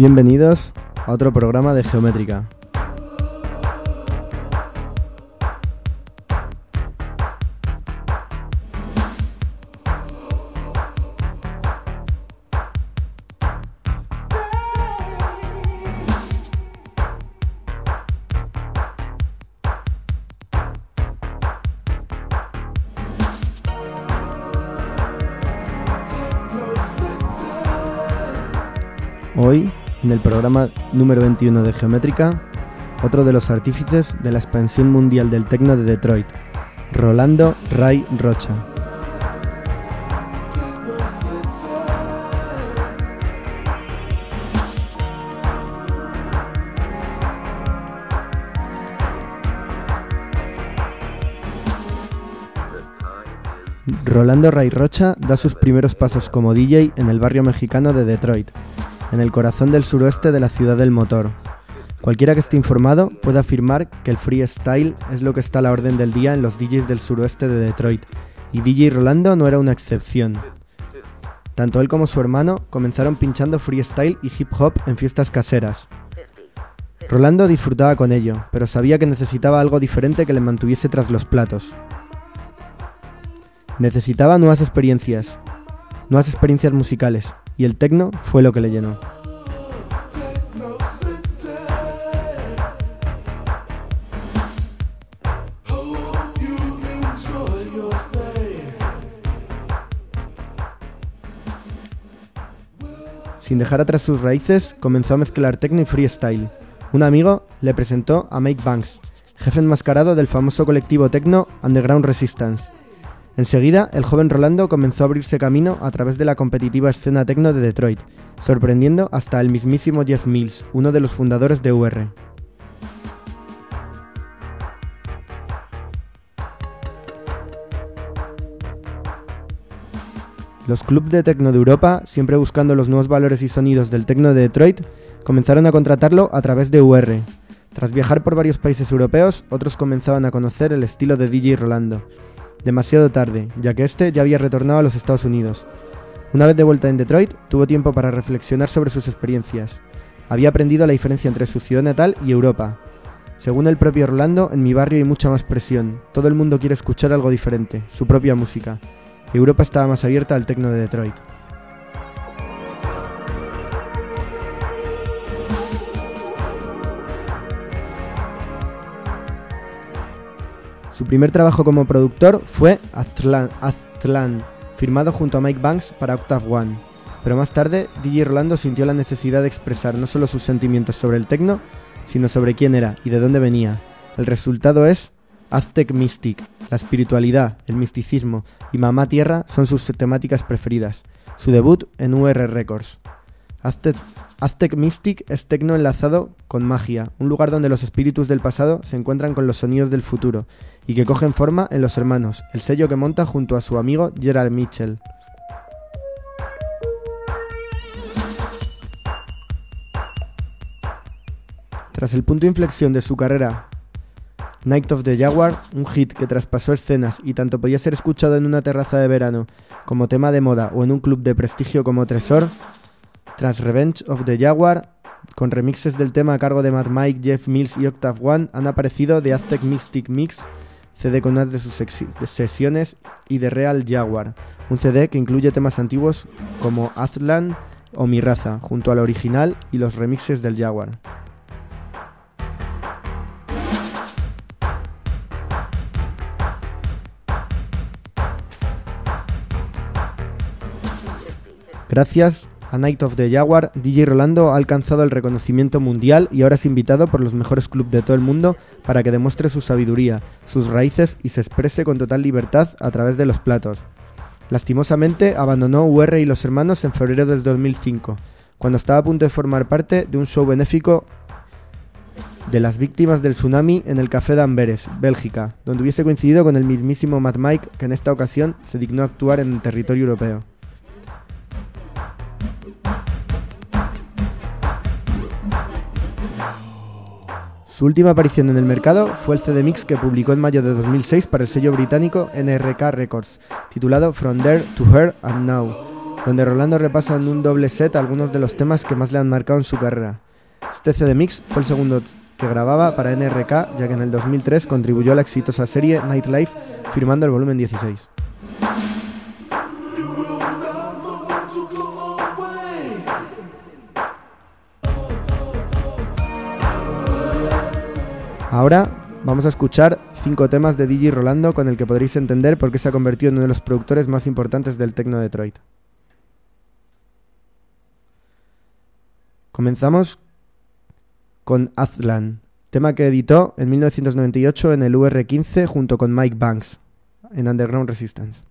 Bienvenidos a otro programa de Geométrica. Hoy, en el programa número 21 de Geométrica, otro de los artífices de la expansión mundial del tecno de Detroit, Rolando Ray Rocha. Rolando Ray Rocha da sus primeros pasos como DJ en el barrio mexicano de Detroit, en el corazón del suroeste de la ciudad del motor. Cualquiera que esté informado puede afirmar que el freestyle es lo que está a la orden del día en los DJs del suroeste de Detroit, y DJ Rolando no era una excepción. Tanto él como su hermano comenzaron pinchando freestyle y hip hop en fiestas caseras. Rolando disfrutaba con ello, pero sabía que necesitaba algo diferente que le mantuviese tras los platos. Necesitaba nuevas experiencias, nuevas experiencias musicales, y el techno fue lo que le llenó. Sin dejar atrás sus raíces, comenzó a mezclar techno y freestyle. Un amigo le presentó a Mike Banks, jefe enmascarado del famoso colectivo techno Underground Resistance. Enseguida, el joven Rolando comenzó a abrirse camino a través de la competitiva escena techno de Detroit, sorprendiendo hasta el mismísimo Jeff Mills, uno de los fundadores de UR. Los clubs de techno de Europa, siempre buscando los nuevos valores y sonidos del techno de Detroit, comenzaron a contratarlo a través de UR. Tras viajar por varios países europeos, otros comenzaban a conocer el estilo de DJ Rolando, demasiado tarde, ya que este ya había retornado a los Estados Unidos. Una vez de vuelta en Detroit, tuvo tiempo para reflexionar sobre sus experiencias. Había aprendido la diferencia entre su ciudad natal y Europa. Según el propio Orlando, en mi barrio hay mucha más presión. Todo el mundo quiere escuchar algo diferente, su propia música. Europa estaba más abierta al tecno de Detroit. Su primer trabajo como productor fue Aztlan, firmado junto a Mike Banks para Octave One. Pero más tarde, DJ Rolando sintió la necesidad de expresar no solo sus sentimientos sobre el techno, sino sobre quién era y de dónde venía. El resultado es Aztec Mystic. La espiritualidad, el misticismo y Mamá Tierra son sus temáticas preferidas. Su debut en UR Records. Aztec, Mystic es tecno enlazado con magia, un lugar donde los espíritus del pasado se encuentran con los sonidos del futuro y que cogen forma en Los Hermanos, el sello que monta junto a su amigo Gerald Mitchell. Tras el punto de inflexión de su carrera, Night of the Jaguar, un hit que traspasó escenas y tanto podía ser escuchado en una terraza de verano como tema de moda o en un club de prestigio como Tresor, tras Revenge of the Jaguar, con remixes del tema a cargo de Matt Mike, Jeff Mills y Octave One, han aparecido The Aztec Mystic Mix, CD con una de sus sesiones, y The Real Jaguar, un CD que incluye temas antiguos como Aztlan o Mi Raza, junto al original y los remixes del Jaguar. Gracias a Night of the Jaguar, DJ Rolando ha alcanzado el reconocimiento mundial y ahora es invitado por los mejores clubes de todo el mundo para que demuestre su sabiduría, sus raíces y se exprese con total libertad a través de los platos. Lastimosamente abandonó UR y los hermanos en febrero del 2005, cuando estaba a punto de formar parte de un show benéfico de las víctimas del tsunami en el Café de Amberes, Bélgica, donde hubiese coincidido con el mismísimo Matt Mike que en esta ocasión se dignó a actuar en el territorio europeo. Su última aparición en el mercado fue el CD Mix que publicó en mayo de 2006 para el sello británico NRK Records, titulado From There to Her and Now, donde Rolando repasa en un doble set algunos de los temas que más le han marcado en su carrera. Este CD Mix fue el segundo que grababa para NRK, ya que en el 2003 contribuyó a la exitosa serie Nightlife, firmando el volumen 16. Ahora vamos a escuchar cinco temas de DJ Rolando con el que podréis entender por qué se ha convertido en uno de los productores más importantes del techno de Detroit. Comenzamos con Aztlan, tema que editó en 1998 en el UR15 junto con Mike Banks en Underground Resistance.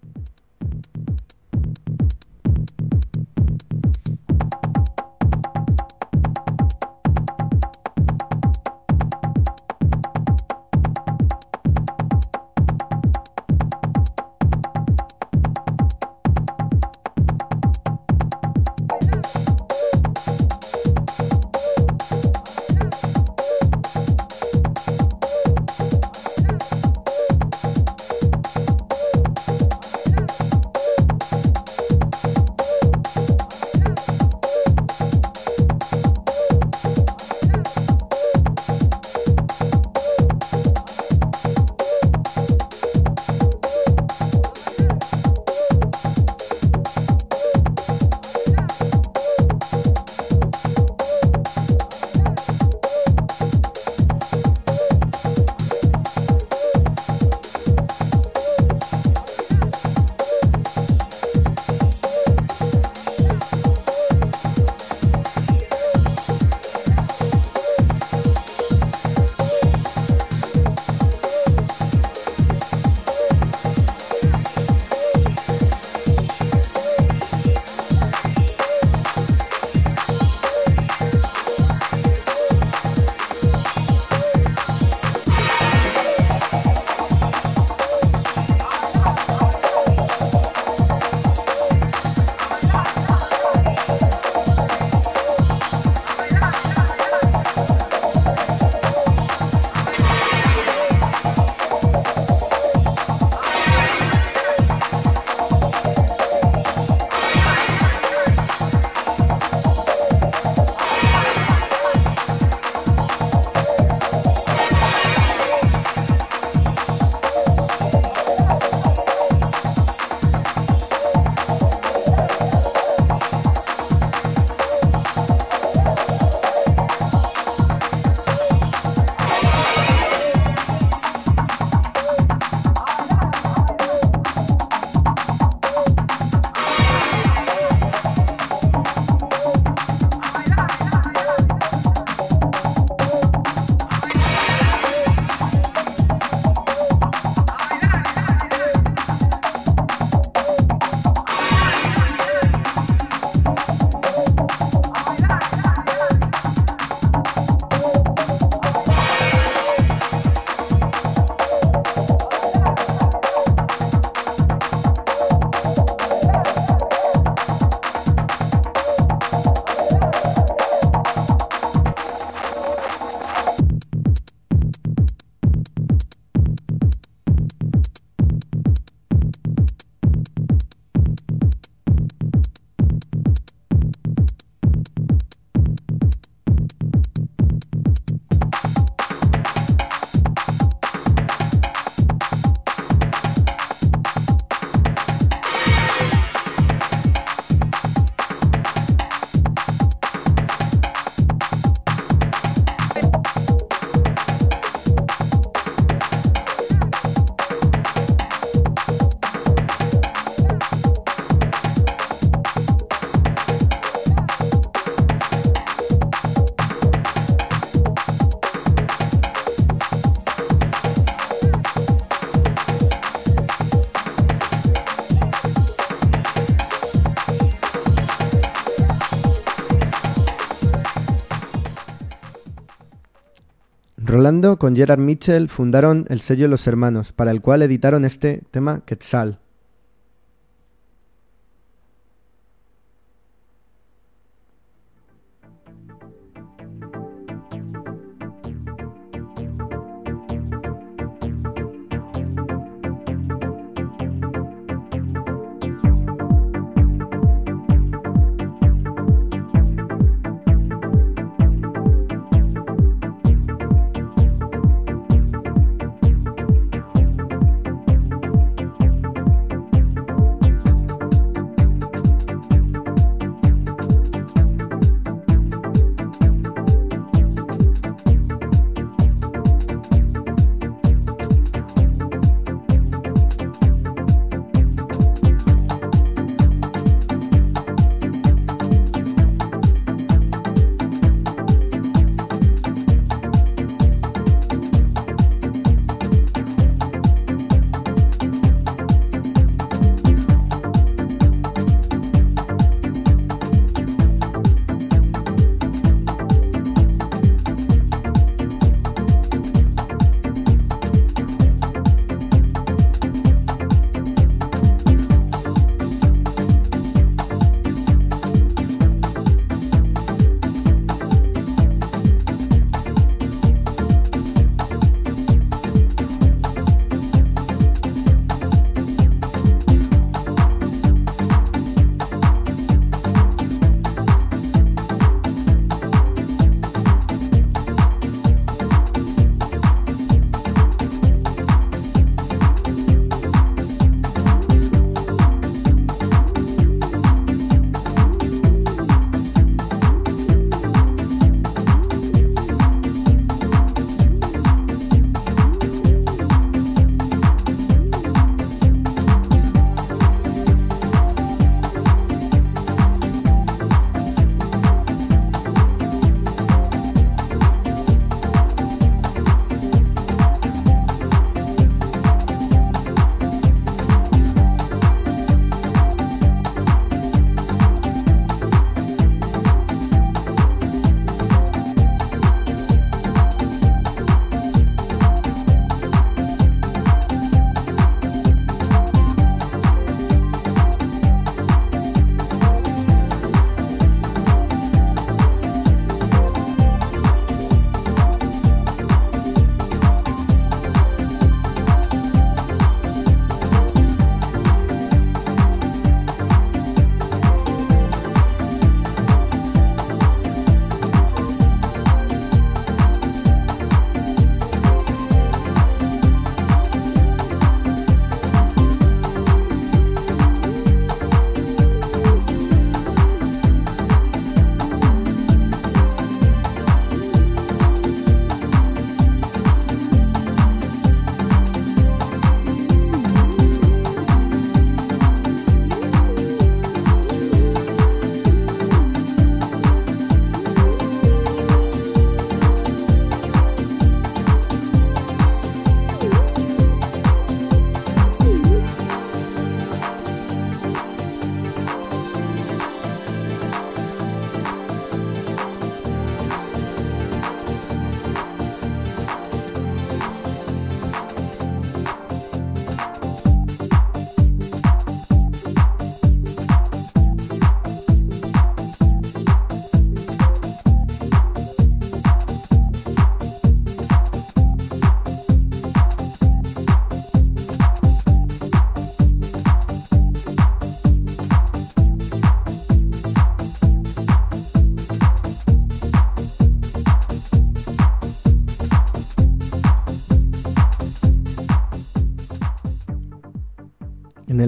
Con Gerard Mitchell fundaron el sello Los Hermanos, para el cual editaron este tema Quetzal.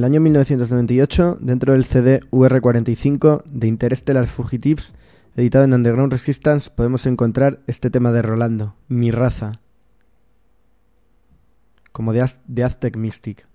El año 1998, dentro del CD UR45 de Interstellar Fugitives, editado en Underground Resistance, podemos encontrar este tema de Rolando, Mi raza, como de, de Aztec Mystic.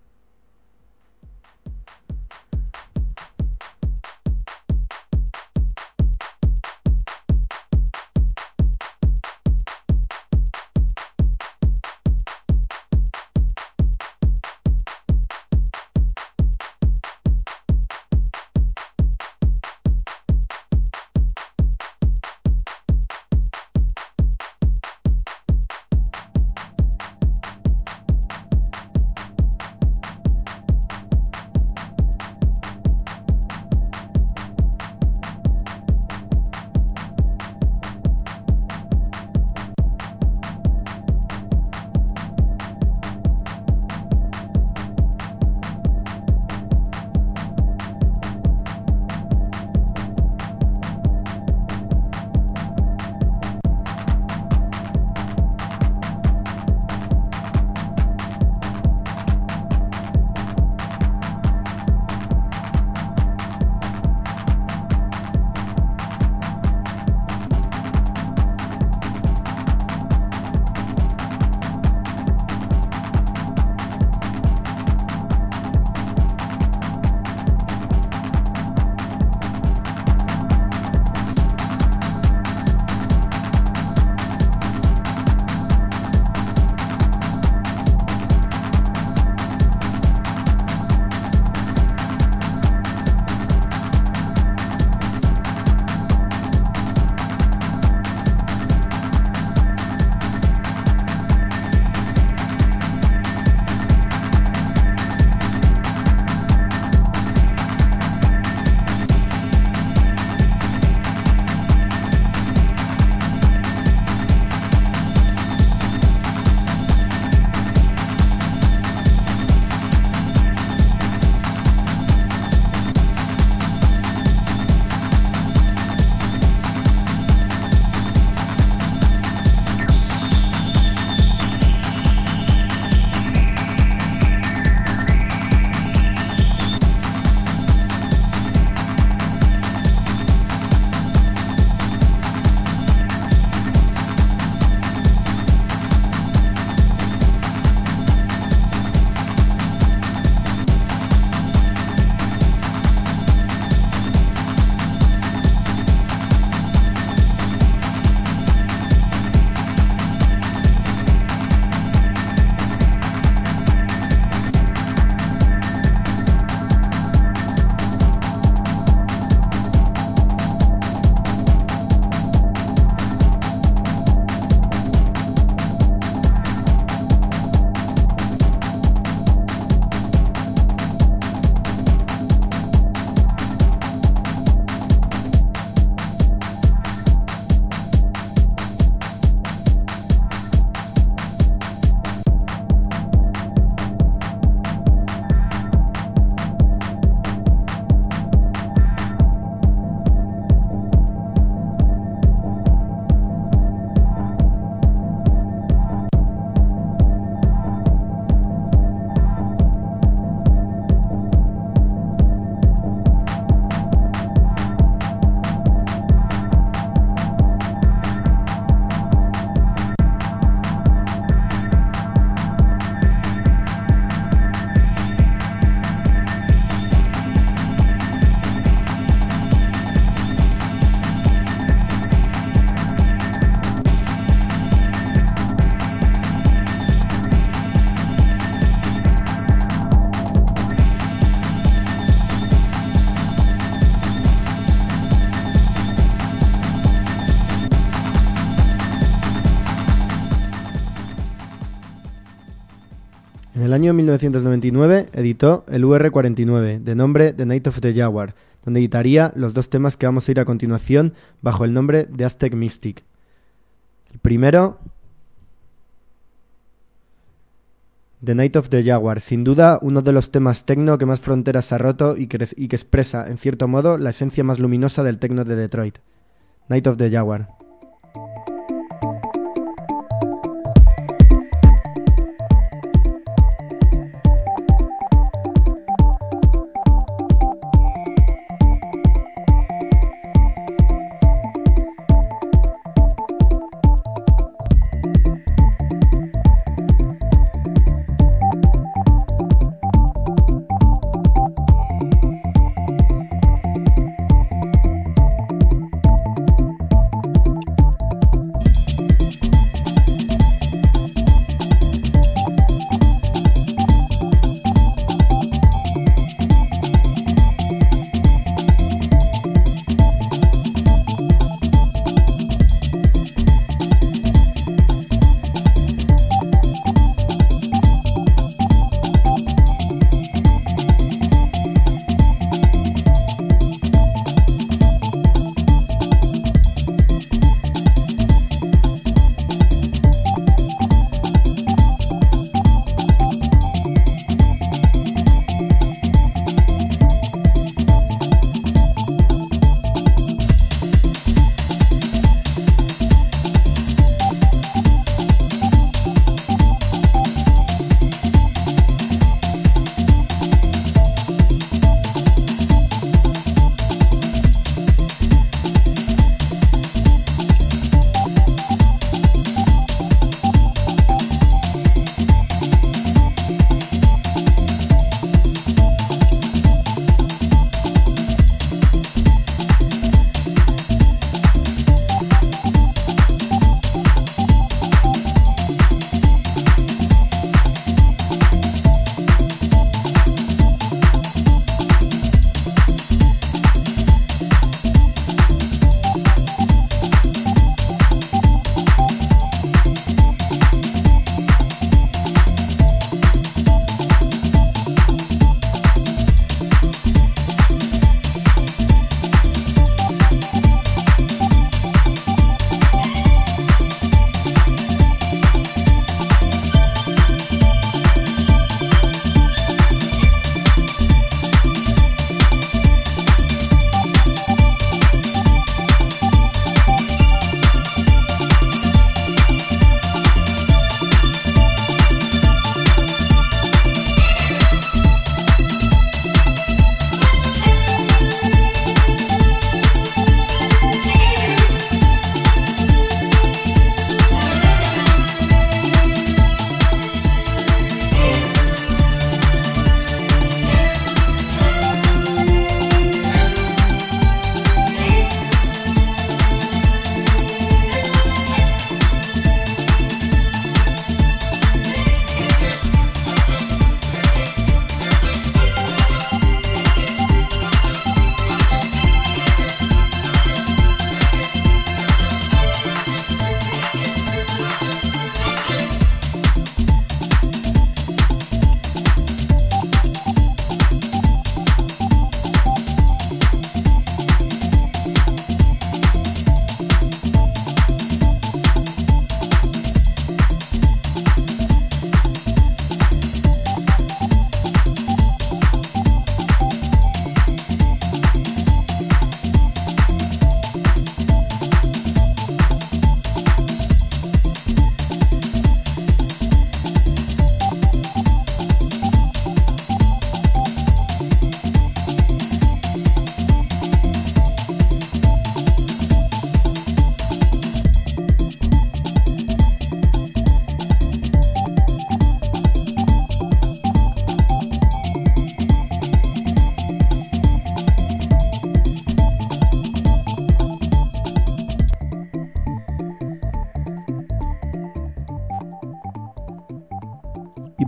Año 1999 editó el UR49, de nombre The Night of the Jaguar, donde editaría los dos temas que vamos a ir a continuación bajo el nombre de Aztec Mystic. El primero, The Night of the Jaguar, sin duda uno de los temas tecno que más fronteras ha roto y que, y que expresa, en cierto modo, la esencia más luminosa del tecno de Detroit. Night of the Jaguar.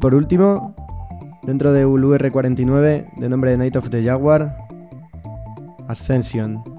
Por último, dentro de UR49, de nombre de Night of the Jaguar, Ascension.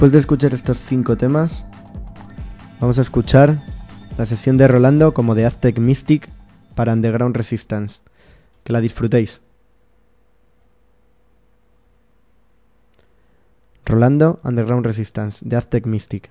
Después de escuchar estos cinco temas, vamos a escuchar la sesión de Rolando como de Aztec Mystic para Underground Resistance. Que la disfrutéis. Rolando Underground Resistance de Aztec Mystic.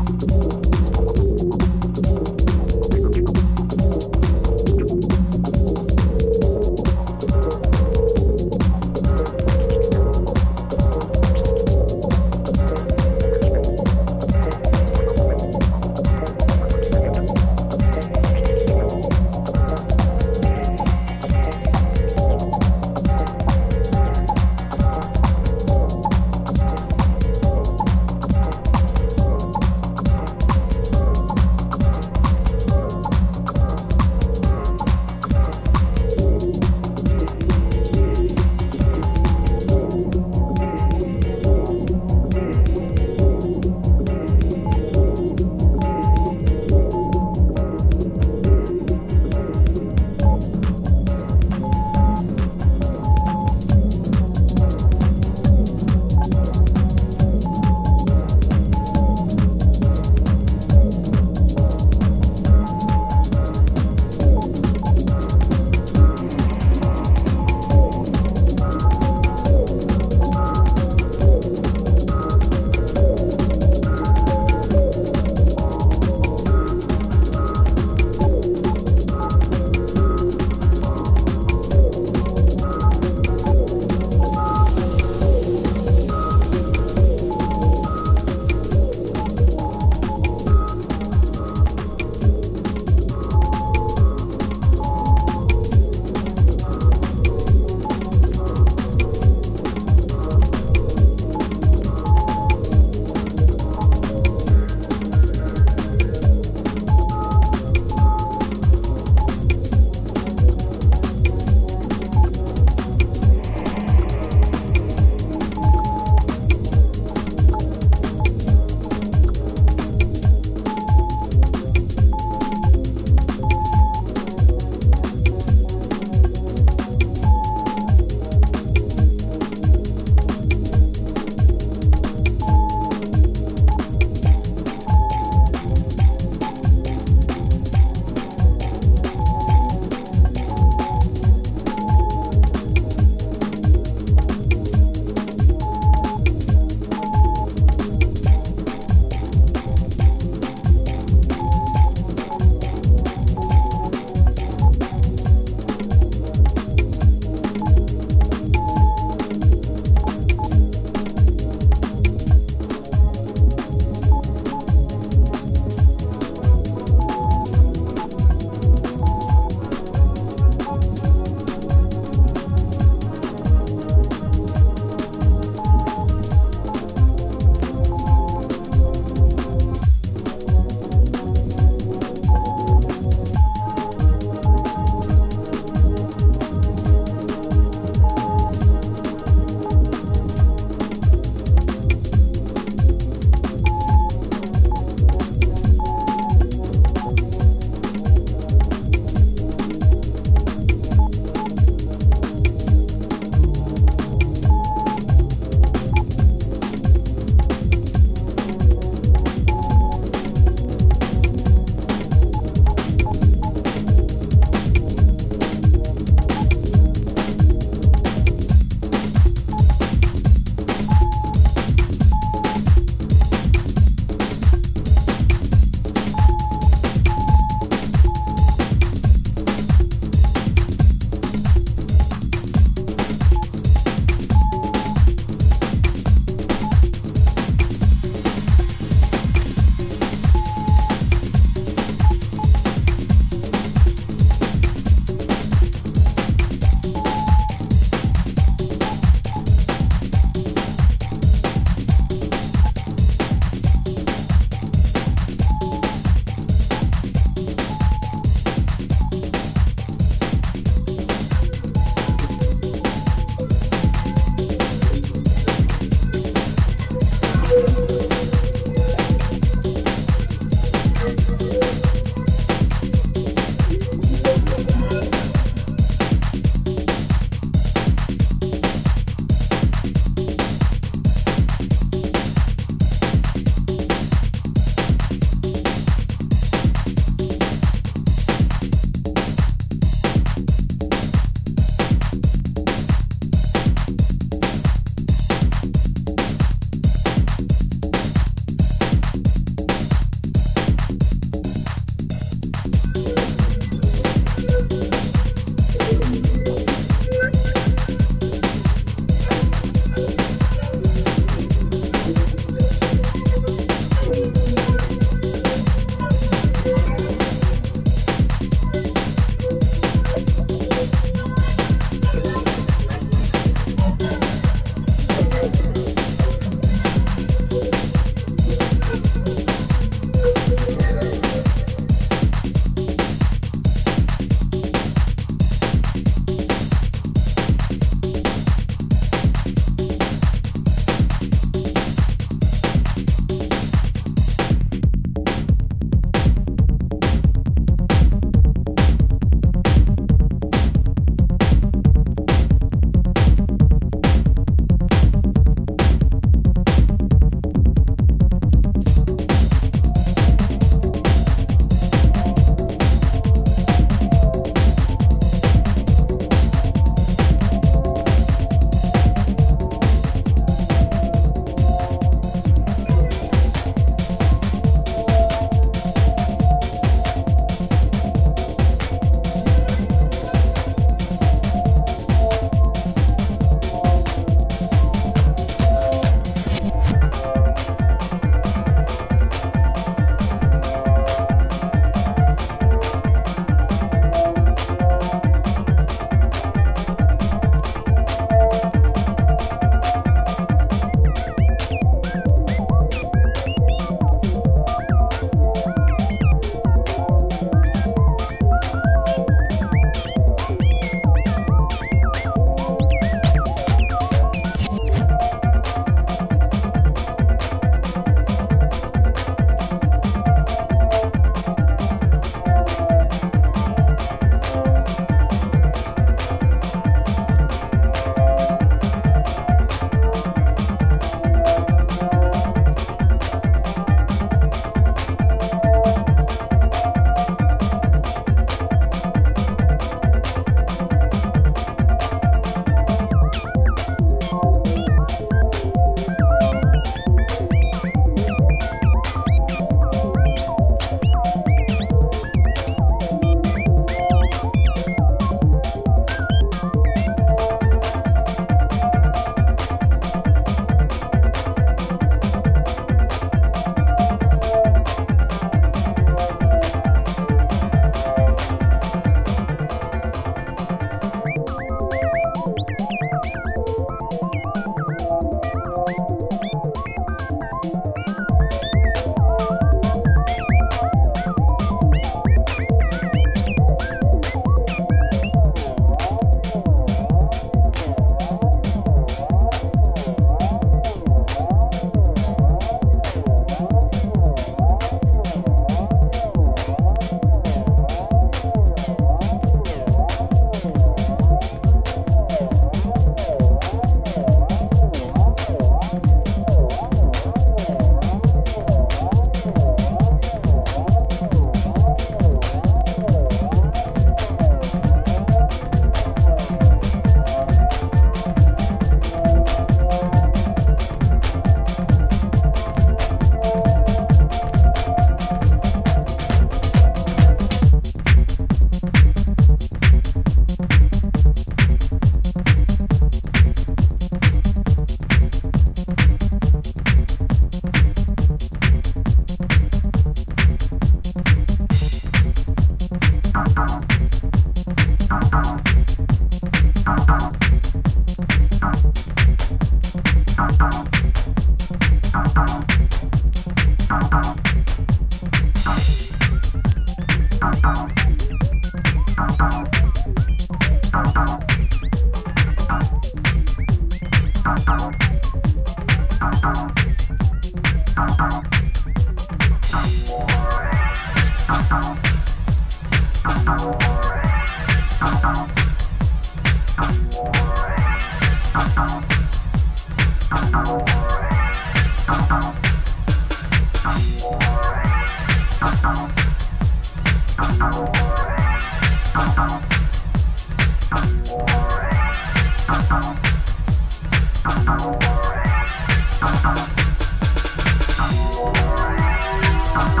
Thank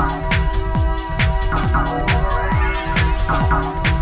you.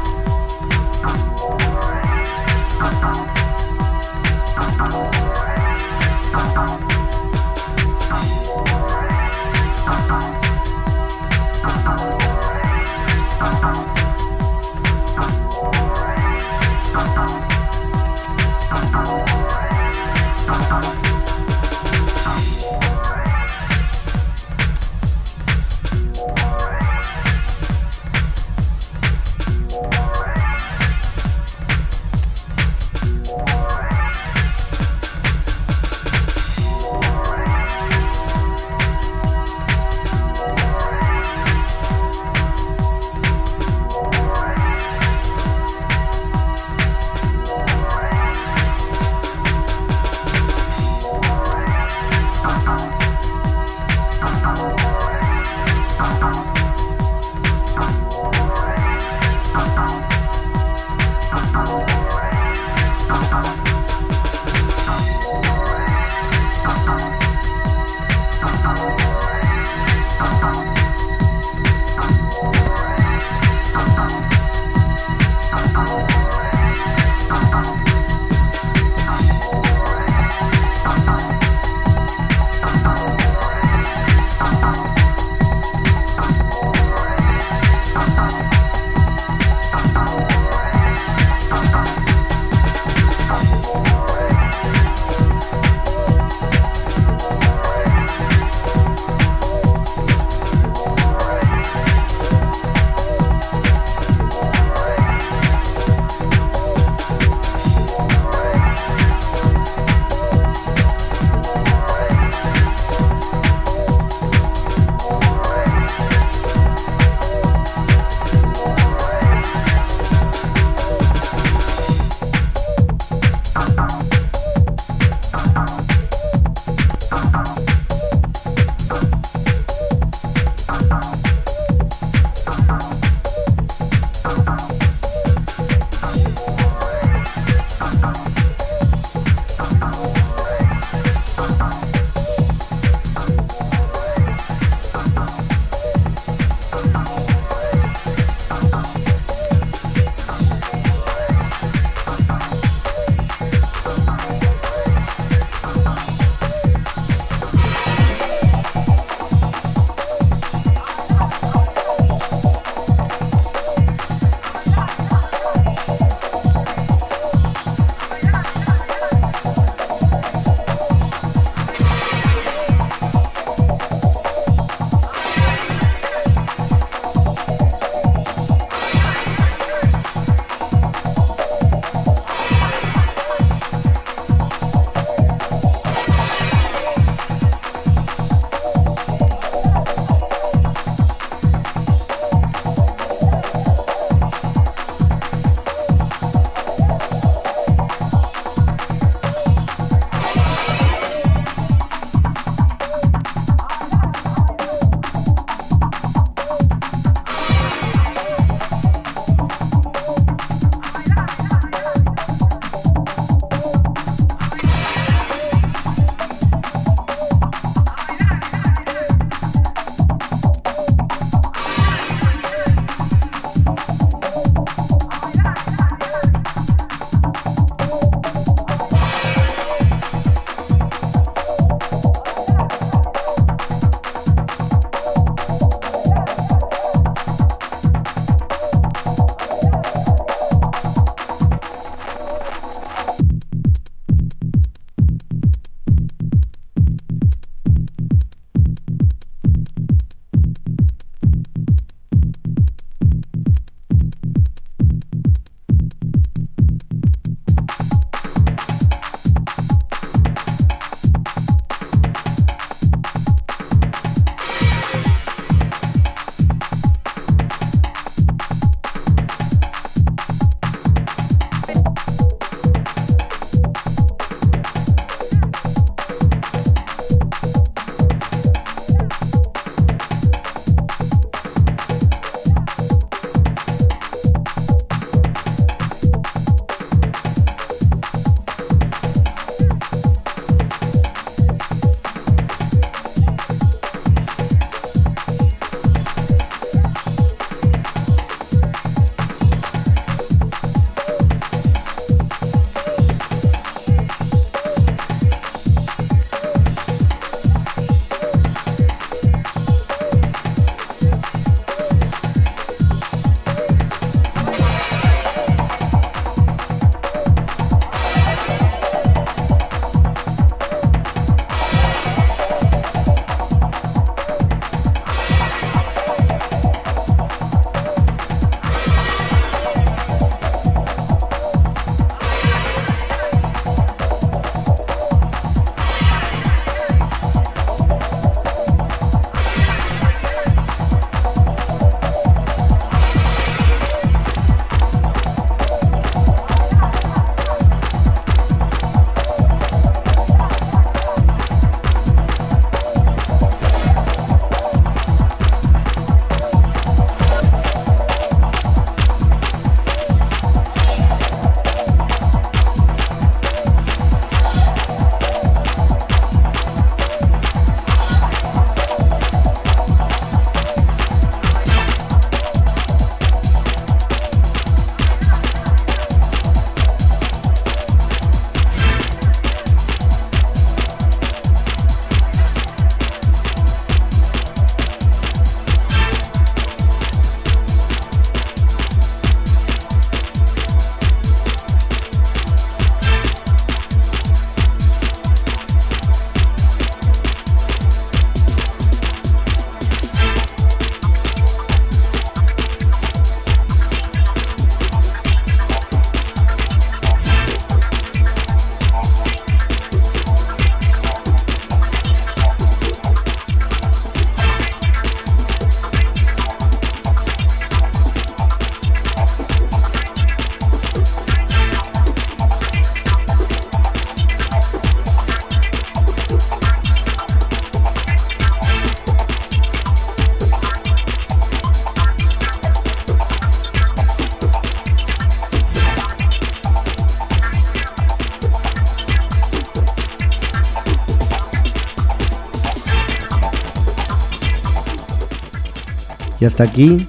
Y hasta aquí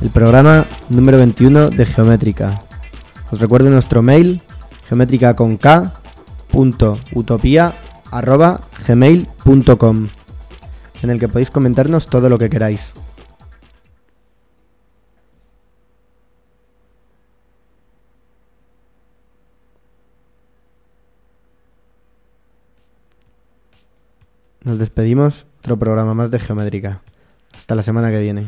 el programa número 21 de Geométrica. Os recuerdo nuestro mail geométrica con K gmail.com en el que podéis comentarnos todo lo que queráis. Nos despedimos, otro programa más de Geométrica. Hasta la semana que viene.